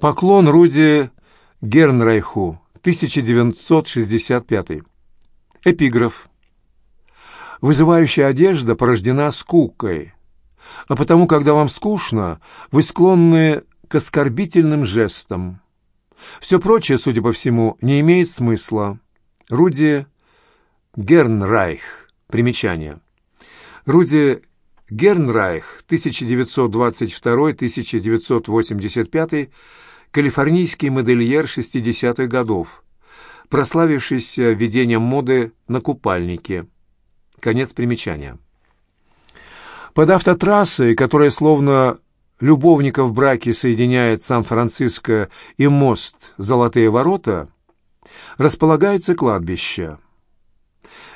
Поклон Руди Гернрайху, 1965. Эпиграф. Вызывающая одежда порождена скукой, а потому, когда вам скучно, вы склонны к оскорбительным жестам. Все прочее, судя по всему, не имеет смысла. Руди Гернрайх. Примечание. Руди Гернрайх, 1922-1985, калифорнийский модельер 60-х годов, прославившийся введением моды на купальники. Конец примечания. Под автотрассой, которая словно любовников браке соединяет Сан-Франциско и мост «Золотые ворота», располагается кладбище.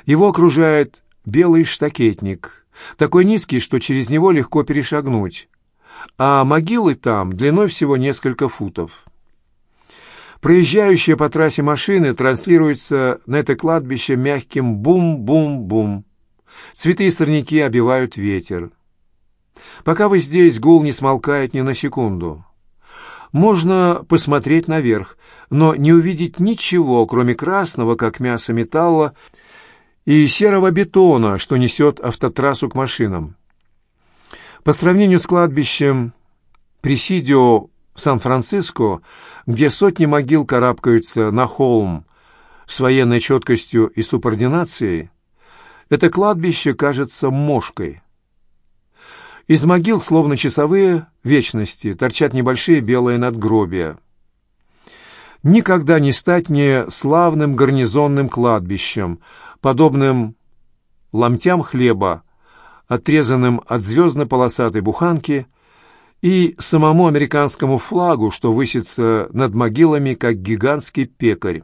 Его окружает белый штакетник, такой низкий, что через него легко перешагнуть, а могилы там длиной всего несколько футов. Проезжающие по трассе машины транслируются на это кладбище мягким бум-бум-бум. Цветы и сорняки обивают ветер. Пока вы здесь, гул не смолкает ни на секунду. Можно посмотреть наверх, но не увидеть ничего, кроме красного, как мясо металла, и серого бетона, что несет автотрассу к машинам. По сравнению с кладбищем Пресидио в Сан-Франциско, где сотни могил карабкаются на холм с военной четкостью и субординацией, это кладбище кажется мошкой. Из могил, словно часовые вечности, торчат небольшие белые надгробия. Никогда не стать мне славным гарнизонным кладбищем, подобным ломтям хлеба, отрезанным от звездно-полосатой буханки, и самому американскому флагу, что высится над могилами, как гигантский пекарь.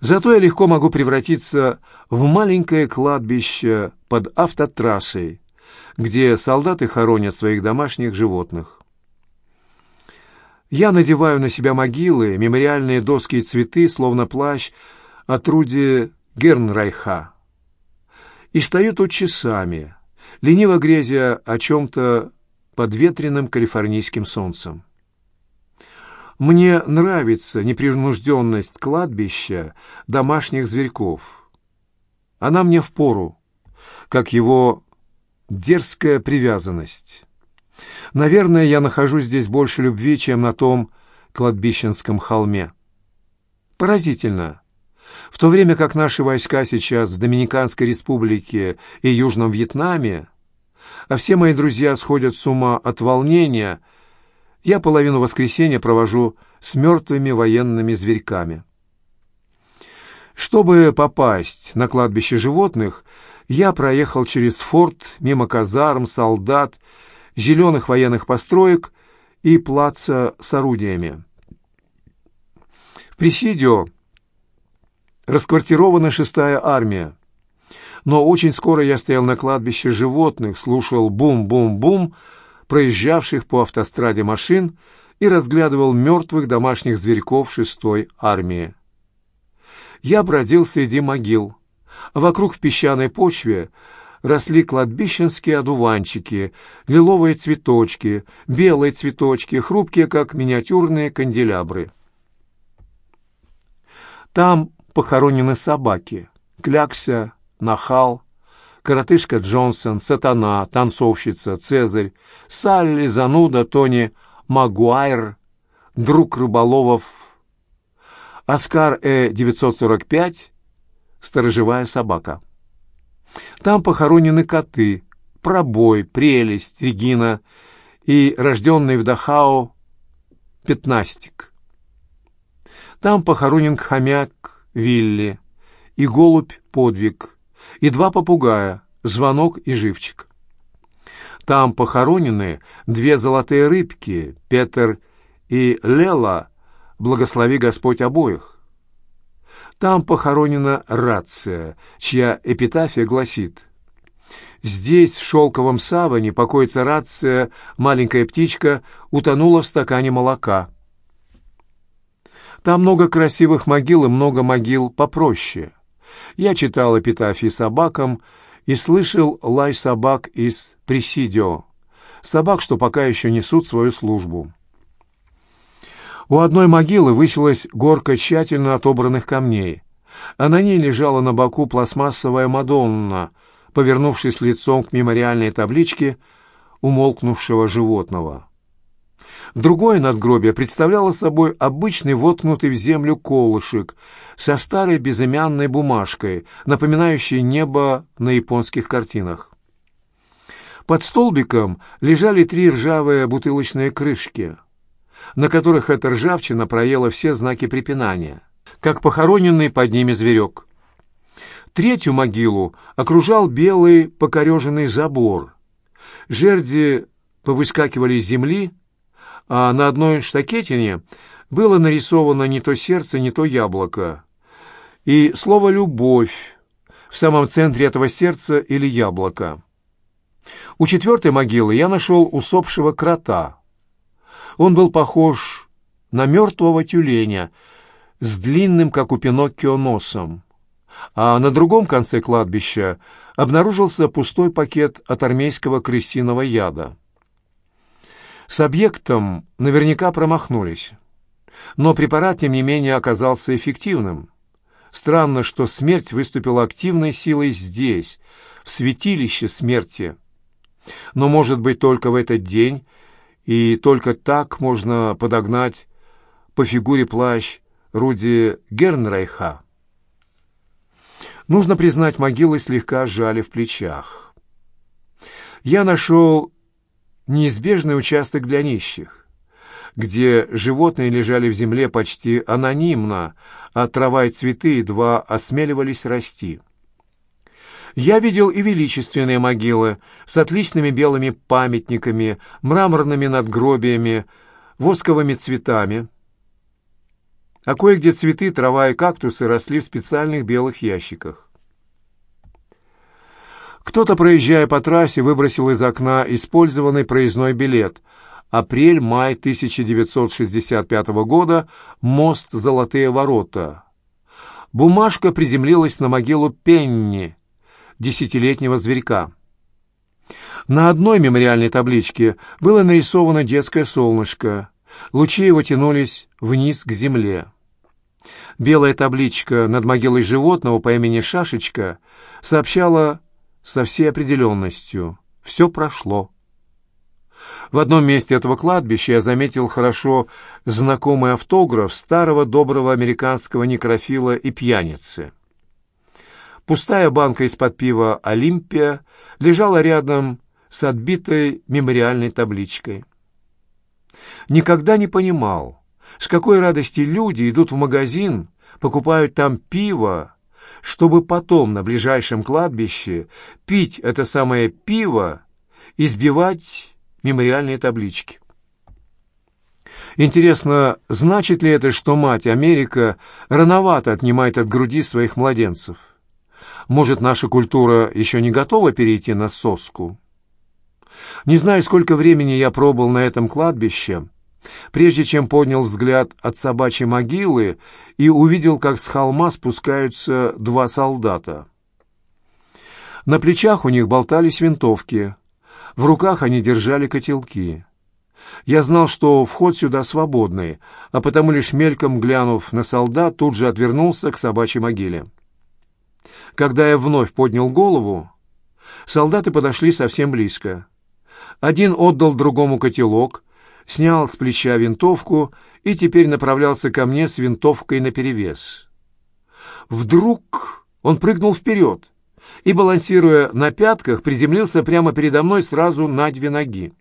Зато я легко могу превратиться в маленькое кладбище под автотрассой, где солдаты хоронят своих домашних животных. Я надеваю на себя могилы, мемориальные доски и цветы, словно плащ от Руди Гернрайха. И стою тут часами, лениво грезя о чем-то под ветреным калифорнийским солнцем. Мне нравится непринужденность кладбища домашних зверьков. Она мне впору, как его дерзкая привязанность. Наверное, я нахожу здесь больше любви, чем на том кладбищенском холме. Поразительно. В то время как наши войска сейчас в Доминиканской республике и Южном Вьетнаме, а все мои друзья сходят с ума от волнения, я половину воскресенья провожу с мертвыми военными зверьками. Чтобы попасть на кладбище животных, я проехал через форт, мимо казарм, солдат, зеленых военных построек и плаца с орудиями. В Пресидио расквартирована шестая армия. Но очень скоро я стоял на кладбище животных, слушал бум-бум-бум проезжавших по автостраде машин и разглядывал мертвых домашних зверьков шестой армии. Я бродил среди могил, вокруг в песчаной почве росли кладбищенские одуванчики, лиловые цветочки, белые цветочки, хрупкие, как миниатюрные канделябры. Там похоронены собаки. Клякся, Нахал, коротышка Джонсон, Сатана, танцовщица, Цезарь, Салли, Зануда, Тони, Магуайр, друг рыболовов, Оскар Э-945, сторожевая собака. Там похоронены коты, Пробой, Прелесть, Регина и рожденный в Дахау Пятнастик. Там похоронен хомяк, Вилли, и голубь Подвиг, и два попугая, Звонок и Живчик. Там похоронены две золотые рыбки, Петр и Лела, благослови Господь обоих. Там похоронена рация, чья эпитафия гласит «Здесь, в шелковом саване, покоится рация, маленькая птичка, утонула в стакане молока». Там много красивых могил и много могил попроще. Я читал эпитафии собакам и слышал лай собак из Пресидио, собак, что пока еще несут свою службу. У одной могилы высилась горка тщательно отобранных камней, а на ней лежала на боку пластмассовая Мадонна, повернувшись лицом к мемориальной табличке умолкнувшего животного. Другое надгробие представляло собой обычный воткнутый в землю колышек со старой безымянной бумажкой, напоминающей небо на японских картинах. Под столбиком лежали три ржавые бутылочные крышки, на которых эта ржавчина проела все знаки препинания, как похороненный под ними зверек. Третью могилу окружал белый покореженный забор. Жерди повыскакивали из земли, а на одной штакетине было нарисовано не то сердце, не то яблоко. И слово «любовь» в самом центре этого сердца или яблока. У четвертой могилы я нашел усопшего крота. Он был похож на мертвого тюленя с длинным, как у Пиноккио, носом. А на другом конце кладбища обнаружился пустой пакет от армейского крысиного яда. С объектом наверняка промахнулись. Но препарат, тем не менее, оказался эффективным. Странно, что смерть выступила активной силой здесь, в святилище смерти. Но, может быть, только в этот день, и только так можно подогнать по фигуре плащ Руди Гернрейха. Нужно признать, могилы слегка сжали в плечах. Я нашел неизбежный участок для нищих, где животные лежали в земле почти анонимно, а трава и цветы едва осмеливались расти. Я видел и величественные могилы с отличными белыми памятниками, мраморными надгробиями, восковыми цветами. А кое-где цветы, трава и кактусы росли в специальных белых ящиках. Кто-то, проезжая по трассе, выбросил из окна использованный проездной билет. Апрель-май 1965 года. Мост «Золотые ворота». Бумажка приземлилась на могилу Пенни, десятилетнего зверька. На одной мемориальной табличке было нарисовано детское солнышко. Лучи его тянулись вниз к земле. Белая табличка над могилой животного по имени Шашечка сообщала со всей определенностью. Все прошло. В одном месте этого кладбища я заметил хорошо знакомый автограф старого доброго американского некрофила и пьяницы. Пустая банка из-под пива «Олимпия» лежала рядом с отбитой мемориальной табличкой. Никогда не понимал, с какой радости люди идут в магазин, покупают там пиво, чтобы потом на ближайшем кладбище пить это самое пиво и сбивать мемориальные таблички. Интересно, значит ли это, что мать Америка рановато отнимает от груди своих младенцев? Может, наша культура еще не готова перейти на соску? Не знаю, сколько времени я пробыл на этом кладбище, прежде чем поднял взгляд от собачьей могилы и увидел, как с холма спускаются два солдата. На плечах у них болтались винтовки, в руках они держали котелки. Я знал, что вход сюда свободный, а потому лишь мельком глянув на солдат, тут же отвернулся к собачьей могиле. Когда я вновь поднял голову, солдаты подошли совсем близко. Один отдал другому котелок, снял с плеча винтовку и теперь направлялся ко мне с винтовкой наперевес. Вдруг он прыгнул вперед и, балансируя на пятках, приземлился прямо передо мной сразу на две ноги.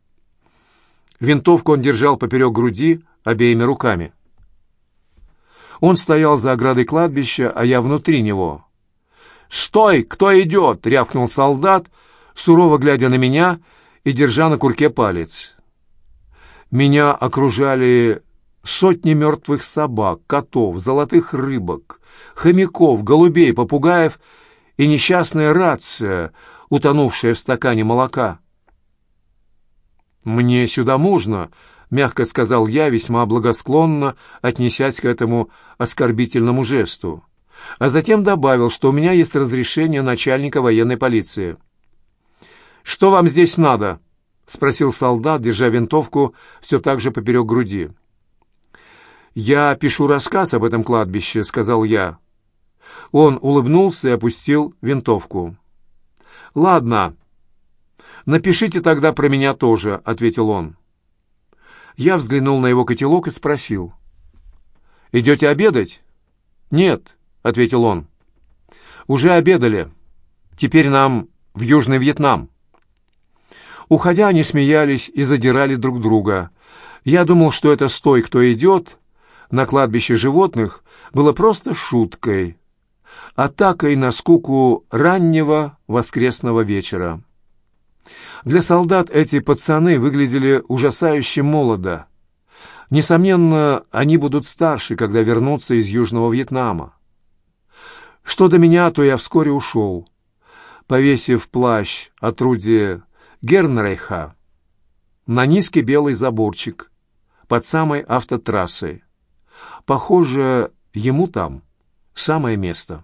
Винтовку он держал поперек груди обеими руками. Он стоял за оградой кладбища, а я внутри него. «Стой! Кто идет?» — рявкнул солдат, сурово глядя на меня и держа на курке палец. Меня окружали сотни мертвых собак, котов, золотых рыбок, хомяков, голубей, попугаев и несчастная рация, утонувшая в стакане молока. «Мне сюда можно», — мягко сказал я, весьма благосклонно отнесясь к этому оскорбительному жесту, а затем добавил, что у меня есть разрешение начальника военной полиции. «Что вам здесь надо?» — спросил солдат, держа винтовку все так же поперек груди. «Я пишу рассказ об этом кладбище», — сказал я. Он улыбнулся и опустил винтовку. «Ладно, напишите тогда про меня тоже», — ответил он. Я взглянул на его котелок и спросил. «Идете обедать?» «Нет», — ответил он. «Уже обедали. Теперь нам в Южный Вьетнам». Уходя, они смеялись и задирали друг друга. Я думал, что это «стой, кто идет» на кладбище животных было просто шуткой, атакой на скуку раннего воскресного вечера. Для солдат эти пацаны выглядели ужасающе молодо. Несомненно, они будут старше, когда вернутся из Южного Вьетнама. Что до меня, то я вскоре ушел, повесив плащ от Руди Гернрейха на низкий белый заборчик под самой автотрассой. Похоже, ему там самое место.